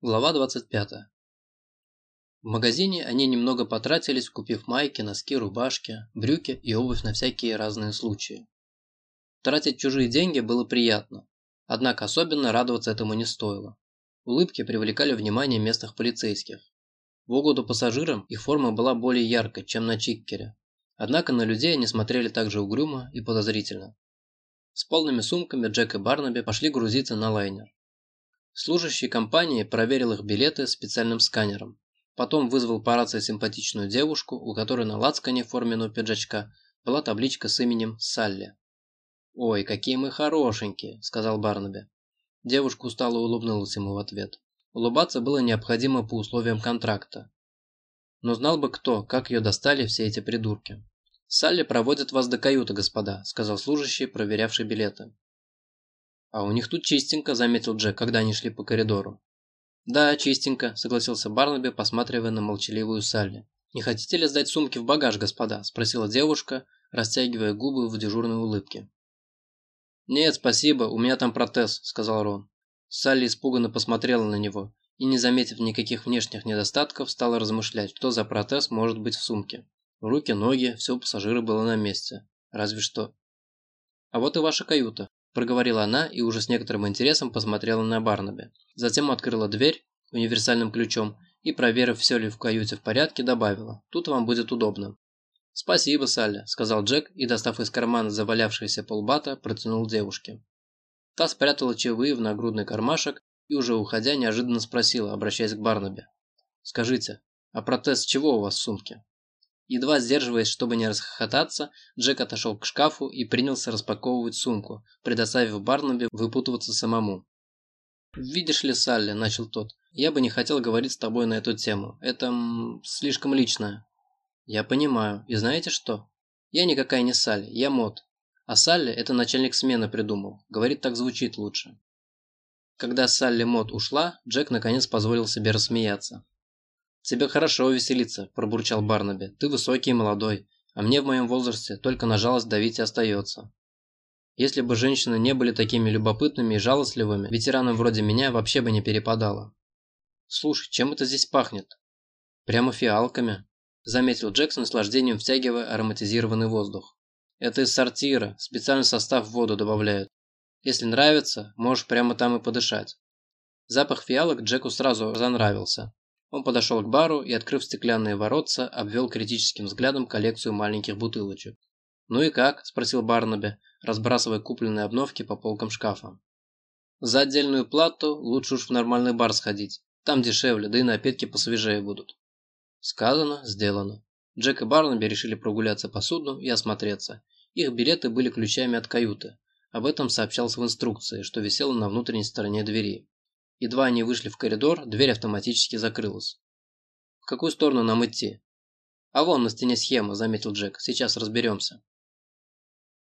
Глава 25. В магазине они немного потратились, купив майки, носки, рубашки, брюки и обувь на всякие разные случаи. Тратить чужие деньги было приятно, однако особенно радоваться этому не стоило. Улыбки привлекали внимание местных полицейских. В угоду пассажирам их форма была более яркой, чем на Чиккере, однако на людей они смотрели также угрюмо и подозрительно. С полными сумками Джек и Барнаби пошли грузиться на лайнер. Служащий компании проверил их билеты специальным сканером. Потом вызвал по рации симпатичную девушку, у которой на лацкане форменного пиджачка была табличка с именем Салли. «Ой, какие мы хорошенькие», – сказал Барнаби. Девушка устало улыбнулась ему в ответ. Улыбаться было необходимо по условиям контракта. Но знал бы кто, как ее достали все эти придурки. «Салли проводит вас до каюты, господа», – сказал служащий, проверявший билеты. «А у них тут чистенько», – заметил Джек, когда они шли по коридору. «Да, чистенько», – согласился Барнаби, посматривая на молчаливую Салли. «Не хотите ли сдать сумки в багаж, господа?» – спросила девушка, растягивая губы в дежурной улыбке. «Нет, спасибо, у меня там протез», – сказал Рон. Салли испуганно посмотрела на него и, не заметив никаких внешних недостатков, стала размышлять, что за протез может быть в сумке. Руки, ноги, все у пассажира было на месте. Разве что. «А вот и ваша каюта», проговорила она и уже с некоторым интересом посмотрела на Барнаби. Затем открыла дверь универсальным ключом и, проверив, все ли в каюте в порядке, добавила «Тут вам будет удобно». «Спасибо, Салли», – сказал Джек и, достав из кармана завалявшийся полбата, протянул девушке. Та спрятала чаевые в нагрудный кармашек и, уже уходя, неожиданно спросила, обращаясь к Барнаби. «Скажите, а протез чего у вас в сумке?» Едва сдерживаясь, чтобы не расхохотаться, Джек отошел к шкафу и принялся распаковывать сумку, предоставив Барнаби выпутываться самому. «Видишь ли, Салли», – начал тот, – «я бы не хотел говорить с тобой на эту тему. Это м, слишком личное». «Я понимаю. И знаете что? Я никакая не Салли, я Мод. А Салли – это начальник смены придумал. Говорит, так звучит лучше». Когда Салли Мод ушла, Джек наконец позволил себе рассмеяться. «Тебе хорошо веселиться», – пробурчал Барнаби. «Ты высокий и молодой, а мне в моем возрасте только на жалость давить и остается». Если бы женщины не были такими любопытными и жалостливыми, ветеранам вроде меня вообще бы не перепадало. «Слушай, чем это здесь пахнет?» «Прямо фиалками», – заметил Джек с наслаждением втягивая ароматизированный воздух. «Это из сортира, специальный состав в воду добавляют. Если нравится, можешь прямо там и подышать». Запах фиалок Джеку сразу занравился. Он подошел к бару и, открыв стеклянные воротца, обвел критическим взглядом коллекцию маленьких бутылочек. «Ну и как?» – спросил Барнаби, разбрасывая купленные обновки по полкам шкафа. «За отдельную плату лучше уж в нормальный бар сходить. Там дешевле, да и напитки посвежее будут». Сказано, сделано. Джек и Барнаби решили прогуляться по судну и осмотреться. Их билеты были ключами от каюты. Об этом сообщалось в инструкции, что висело на внутренней стороне двери. Едва они вышли в коридор, дверь автоматически закрылась. «В какую сторону нам идти?» «А вон на стене схема», – заметил Джек. «Сейчас разберемся».